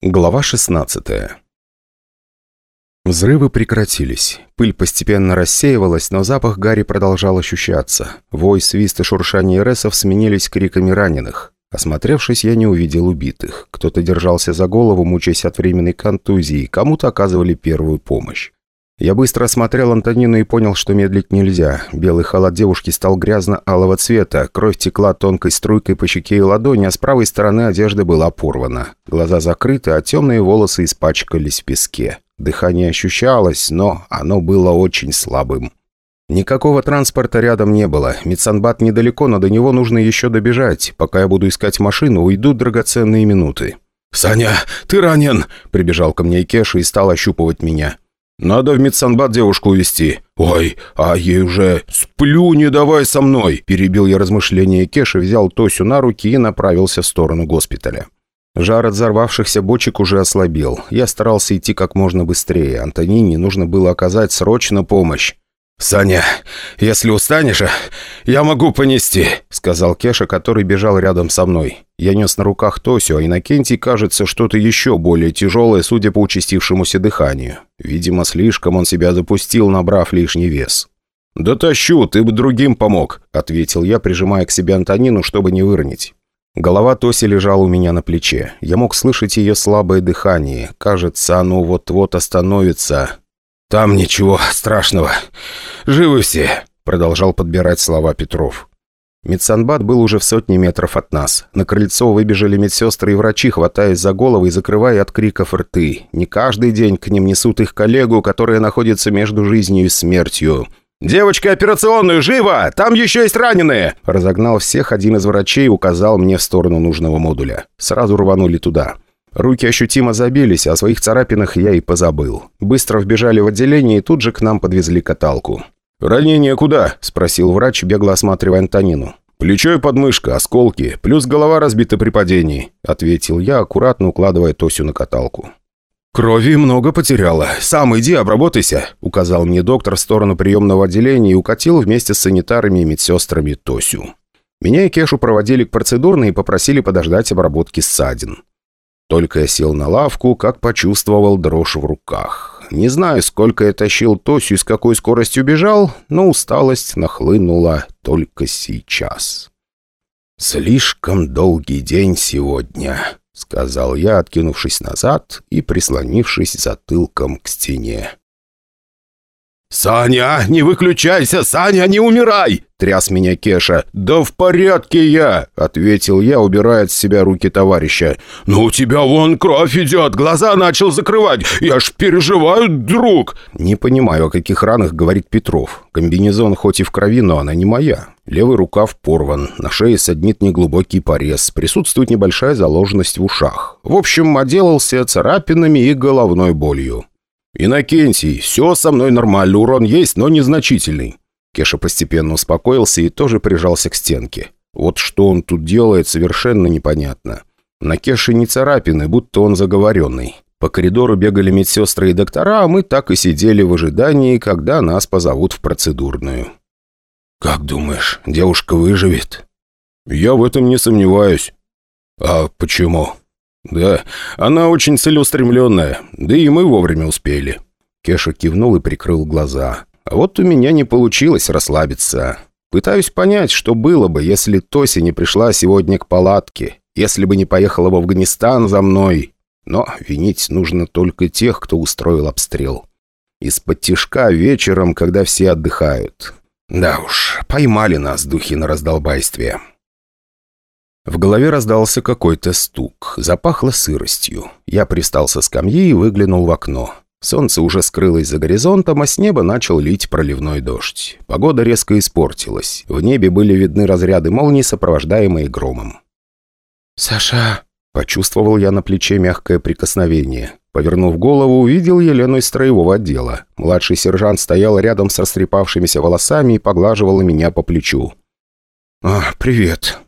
Глава 16 Взрывы прекратились. Пыль постепенно рассеивалась, но запах гари продолжал ощущаться. Вой, свист и шуршание ресов сменились криками раненых. Осмотревшись, я не увидел убитых. Кто-то держался за голову, мучаясь от временной контузии, кому-то оказывали первую помощь. Я быстро осмотрел Антонину и понял, что медлить нельзя. Белый халат девушки стал грязно-алого цвета, кровь текла тонкой струйкой по щеке и ладони, а с правой стороны одежда была порвана. Глаза закрыты, а темные волосы испачкались в песке. Дыхание ощущалось, но оно было очень слабым. Никакого транспорта рядом не было. Медсанбат недалеко, но до него нужно еще добежать. Пока я буду искать машину, уйдут драгоценные минуты. «Саня, ты ранен!» – прибежал ко мне Кеша и стал ощупывать меня. «Надо в медсанбат девушку увезти». «Ой, а ей уже сплю, не давай со мной!» Перебил я размышления Кеши, взял Тосю на руки и направился в сторону госпиталя. Жар от взорвавшихся бочек уже ослабел. Я старался идти как можно быстрее. Антонине нужно было оказать срочно помощь. «Саня, если устанешь, я могу понести», — сказал Кеша, который бежал рядом со мной. Я нес на руках Тосю, а Иннокентий, кажется, что-то еще более тяжелое, судя по участившемуся дыханию. Видимо, слишком он себя запустил, набрав лишний вес. «Да тащу, ты бы другим помог», — ответил я, прижимая к себе Антонину, чтобы не выронить. Голова Тоси лежала у меня на плече. Я мог слышать ее слабое дыхание. Кажется, оно вот-вот остановится. «Там ничего страшного. Живы все», — продолжал подбирать слова Петров. Медсанбат был уже в сотне метров от нас. На крыльцо выбежали медсестры и врачи, хватаясь за головы и закрывая от криков рты. Не каждый день к ним несут их коллегу, которая находится между жизнью и смертью. «Девочка операционную, живо! Там еще есть раненые!» Разогнал всех один из врачей и указал мне в сторону нужного модуля. Сразу рванули туда. Руки ощутимо забились, о своих царапинах я и позабыл. Быстро вбежали в отделение и тут же к нам подвезли каталку. «Ранение куда?» – спросил врач, бегло осматривая Антонину. «Плечо и подмышка, осколки, плюс голова разбита при падении», – ответил я, аккуратно укладывая Тосю на каталку. «Крови много потеряла. Сам иди, обработайся», – указал мне доктор в сторону приемного отделения и укатил вместе с санитарами и медсестрами Тосю. Меня и Кешу проводили к процедурной и попросили подождать обработки ссадин. Только я сел на лавку, как почувствовал дрожь в руках. Не знаю, сколько я тащил Тосю и с какой скоростью бежал, но усталость нахлынула только сейчас. «Слишком долгий день сегодня», — сказал я, откинувшись назад и прислонившись затылком к стене. «Саня, не выключайся! Саня, не умирай!» — тряс меня Кеша. «Да в порядке я!» — ответил я, убирая от себя руки товарища. «Ну у тебя вон кровь идет, глаза начал закрывать! Я ж переживаю, друг!» «Не понимаю, о каких ранах говорит Петров. Комбинезон хоть и в крови, но она не моя. Левый рукав порван, на шее саднит неглубокий порез, присутствует небольшая заложенность в ушах. В общем, отделался царапинами и головной болью. «Иннокентий, все со мной нормально, урон есть, но незначительный». Кеша постепенно успокоился и тоже прижался к стенке. Вот что он тут делает, совершенно непонятно. На Кеше не царапины, будто он заговоренный. По коридору бегали медсестры и доктора, а мы так и сидели в ожидании, когда нас позовут в процедурную. «Как думаешь, девушка выживет?» «Я в этом не сомневаюсь». «А почему?» «Да, она очень целеустремленная, да и мы вовремя успели». Кеша кивнул и прикрыл глаза. «А вот у меня не получилось расслабиться. Пытаюсь понять, что было бы, если Тося не пришла сегодня к палатке, если бы не поехала в Афганистан за мной. Но винить нужно только тех, кто устроил обстрел. Из-под тишка вечером, когда все отдыхают. Да уж, поймали нас духи на раздолбайстве». В голове раздался какой-то стук. Запахло сыростью. Я пристал со скамьи и выглянул в окно. Солнце уже скрылось за горизонтом, а с неба начал лить проливной дождь. Погода резко испортилась. В небе были видны разряды молний, сопровождаемые громом. «Саша!» – почувствовал я на плече мягкое прикосновение. Повернув голову, увидел Елену из строевого отдела. Младший сержант стоял рядом с растрепавшимися волосами и поглаживала меня по плечу. «А, привет!»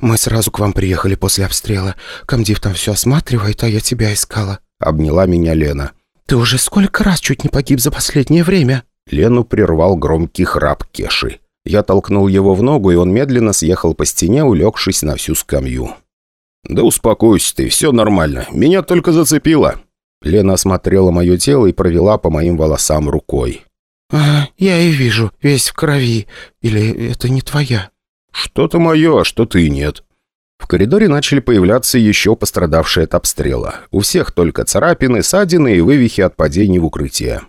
«Мы сразу к вам приехали после обстрела. Комдив там все осматривает, а я тебя искала», — обняла меня Лена. «Ты уже сколько раз чуть не погиб за последнее время?» Лену прервал громкий храп Кеши. Я толкнул его в ногу, и он медленно съехал по стене, улегшись на всю скамью. «Да успокойся ты, все нормально. Меня только зацепило». Лена осмотрела мое тело и провела по моим волосам рукой. «А, я и вижу, весь в крови. Или это не твоя?» «Что-то мое, а что-то и нет». В коридоре начали появляться еще пострадавшие от обстрела. У всех только царапины, ссадины и вывихи от падений в укрытие.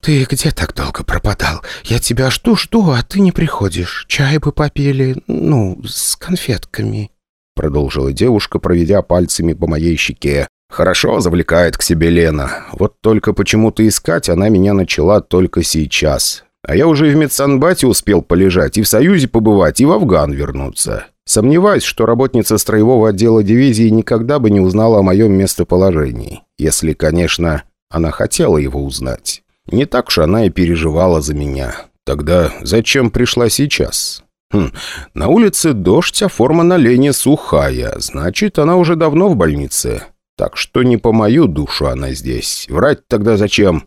«Ты где так долго пропадал? Я тебя жду-жду, а ты не приходишь. Чай бы попили, ну, с конфетками», — продолжила девушка, проведя пальцами по моей щеке. «Хорошо завлекает к себе Лена. Вот только почему-то искать она меня начала только сейчас. А я уже и в медсанбате успел полежать, и в Союзе побывать, и в Афган вернуться. Сомневаюсь, что работница строевого отдела дивизии никогда бы не узнала о моем местоположении. Если, конечно, она хотела его узнать. Не так уж она и переживала за меня. Тогда зачем пришла сейчас? Хм, на улице дождь, а форма на Лене сухая. Значит, она уже давно в больнице. Так что не по мою душу она здесь. Врать тогда зачем?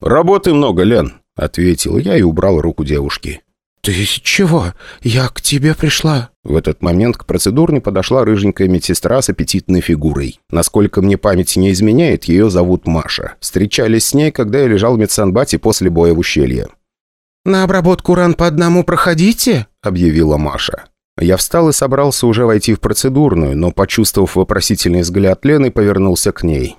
«Работы много, Лен», — ответил я и убрал руку девушки. «Ты чего? Я к тебе пришла». В этот момент к процедурной подошла рыженькая медсестра с аппетитной фигурой. Насколько мне память не изменяет, ее зовут Маша. Встречались с ней, когда я лежал в медсанбате после боя в ущелье. «На обработку ран по одному проходите?» — объявила Маша. Я встал и собрался уже войти в процедурную, но, почувствовав вопросительный взгляд Лены, повернулся к ней.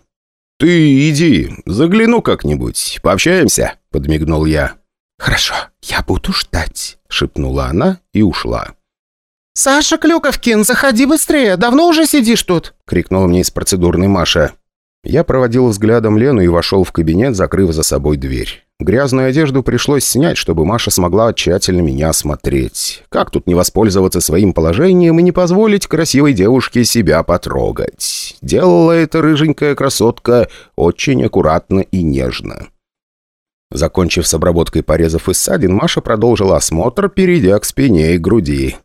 «Ты иди, загляну как-нибудь, пообщаемся», — подмигнул я. «Хорошо, я буду ждать», — шепнула она и ушла. «Саша Клюковкин, заходи быстрее, давно уже сидишь тут?» — крикнула мне из процедурной Маша. Я проводил взглядом Лену и вошел в кабинет, закрыв за собой дверь. Грязную одежду пришлось снять, чтобы Маша смогла тщательно меня осмотреть. Как тут не воспользоваться своим положением и не позволить красивой девушке себя потрогать? Делала эта рыженькая красотка очень аккуратно и нежно. Закончив с обработкой порезов и ссадин, Маша продолжила осмотр, перейдя к спине и груди.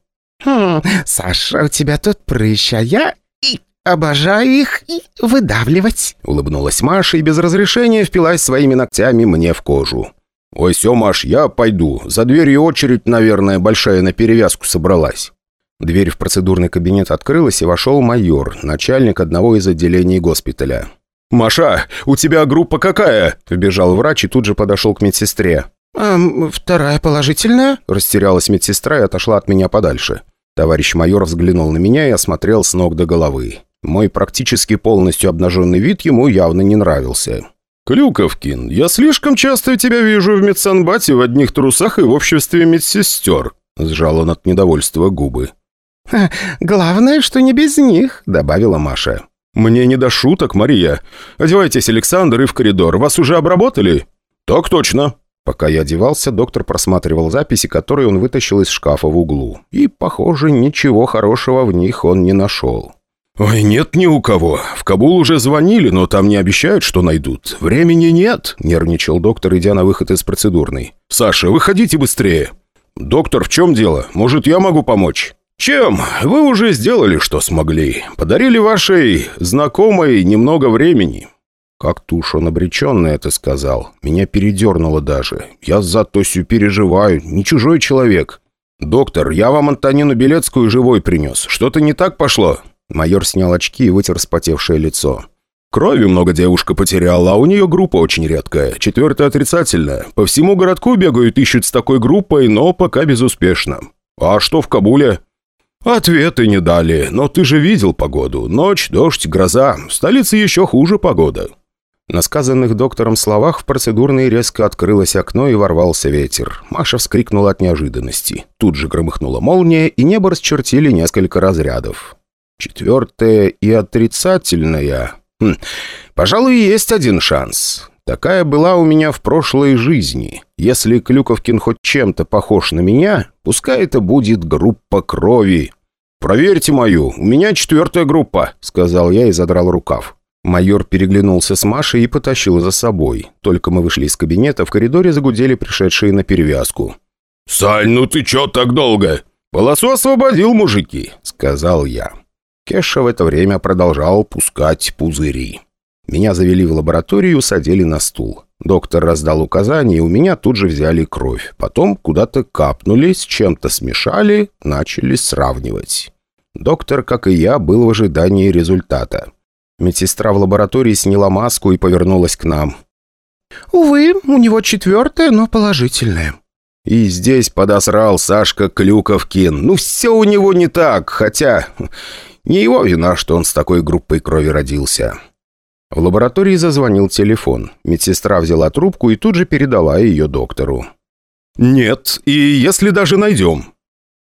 «Хм, Саша, у тебя тут прыщ, а я и обожаю их и выдавливать», — улыбнулась Маша и без разрешения впилась своими ногтями мне в кожу. «Ой, все, Маш, я пойду. За дверью очередь, наверное, большая на перевязку собралась». Дверь в процедурный кабинет открылась, и вошел майор, начальник одного из отделений госпиталя. «Маша, у тебя группа какая?» – вбежал врач и тут же подошел к медсестре. «А, вторая положительная?» – растерялась медсестра и отошла от меня подальше. Товарищ майор взглянул на меня и осмотрел с ног до головы. Мой практически полностью обнаженный вид ему явно не нравился. «Клюковкин, я слишком часто тебя вижу в медсанбате в одних трусах и в обществе медсестер», – сжал он от недовольства губы. «Главное, что не без них», – добавила Маша. «Мне не до шуток, Мария. Одевайтесь, Александр, и в коридор. Вас уже обработали?» «Так точно». Пока я одевался, доктор просматривал записи, которые он вытащил из шкафа в углу. И, похоже, ничего хорошего в них он не нашел. «Ой, нет ни у кого. В Кабул уже звонили, но там не обещают, что найдут. Времени нет», — нервничал доктор, идя на выход из процедурной. «Саша, выходите быстрее». «Доктор, в чем дело? Может, я могу помочь?» «Чем? Вы уже сделали, что смогли. Подарили вашей знакомой немного времени». Как-то уж он обреченно это сказал. Меня передернуло даже. Я за Тосю переживаю. Не чужой человек. «Доктор, я вам Антонину Белецкую живой принес. Что-то не так пошло?» Майор снял очки и вытер вспотевшее лицо. «Крови много девушка потеряла, а у нее группа очень редкая. Четвертая отрицательная. По всему городку бегают, ищут с такой группой, но пока безуспешно. А что в Кабуле?» «Ответы не дали, но ты же видел погоду. Ночь, дождь, гроза. В столице еще хуже погода». На сказанных доктором словах в процедурной резко открылось окно и ворвался ветер. Маша вскрикнула от неожиданности. Тут же громыхнула молния, и небо расчертили несколько разрядов. Четвертая и отрицательная. Хм, пожалуй, есть один шанс. Такая была у меня в прошлой жизни. Если Клюковкин хоть чем-то похож на меня, пускай это будет группа крови. «Проверьте мою, у меня четвертая группа», — сказал я и задрал рукав. Майор переглянулся с Машей и потащил за собой. Только мы вышли из кабинета, в коридоре загудели пришедшие на перевязку. «Сань, ну ты чё так долго? Полосу освободил, мужики», — сказал я. Кеша в это время продолжал пускать пузыри. Меня завели в лабораторию, садили на стул. Доктор раздал указания, и у меня тут же взяли кровь. Потом куда-то капнули, с чем-то смешали, начали сравнивать. Доктор, как и я, был в ожидании результата. Медсестра в лаборатории сняла маску и повернулась к нам. «Увы, у него четвертое, но положительное». И здесь подосрал Сашка Клюковкин. Ну, все у него не так, хотя... Не его вина, что он с такой группой крови родился. В лаборатории зазвонил телефон. Медсестра взяла трубку и тут же передала ее доктору. «Нет, и если даже найдем».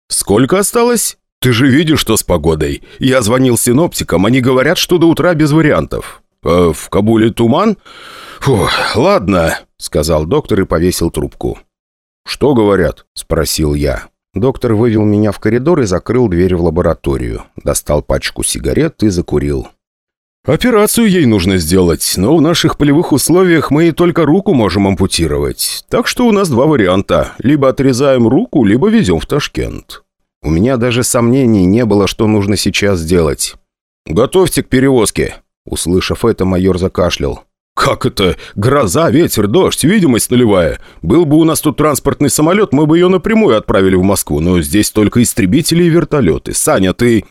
«Сколько осталось?» «Ты же видишь, что с погодой. Я звонил синоптикам, они говорят, что до утра без вариантов». «Э, «В Кабуле туман?» «Фу, ладно», — сказал доктор и повесил трубку. «Что говорят?» – спросил я. Доктор вывел меня в коридор и закрыл дверь в лабораторию. Достал пачку сигарет и закурил. «Операцию ей нужно сделать, но в наших полевых условиях мы только руку можем ампутировать. Так что у нас два варианта. Либо отрезаем руку, либо везем в Ташкент». У меня даже сомнений не было, что нужно сейчас сделать. «Готовьте к перевозке!» Услышав это, майор закашлял. «Как это? Гроза, ветер, дождь, видимость нулевая. Был бы у нас тут транспортный самолет, мы бы ее напрямую отправили в Москву, но здесь только истребители и вертолеты. Саня, ты...»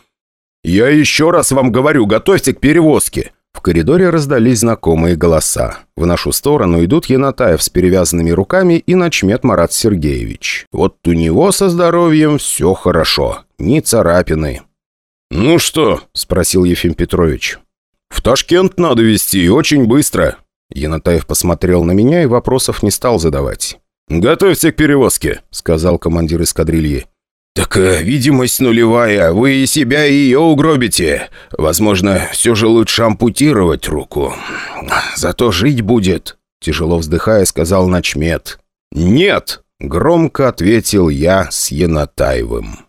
«Я еще раз вам говорю, готовьте к перевозке!» В коридоре раздались знакомые голоса. В нашу сторону идут Янатаев с перевязанными руками и начмет Марат Сергеевич. Вот у него со здоровьем все хорошо. Ни царапины. «Ну что?» – спросил Ефим Петрович. «В Ташкент надо везти, очень быстро». Янатаев посмотрел на меня и вопросов не стал задавать. «Готовься к перевозке», — сказал командир эскадрильи. «Так э, видимость нулевая, вы и себя, и ее угробите. Возможно, все же лучше ампутировать руку. Зато жить будет», — тяжело вздыхая, сказал Начмет. «Нет!» — громко ответил я с Янатаевым.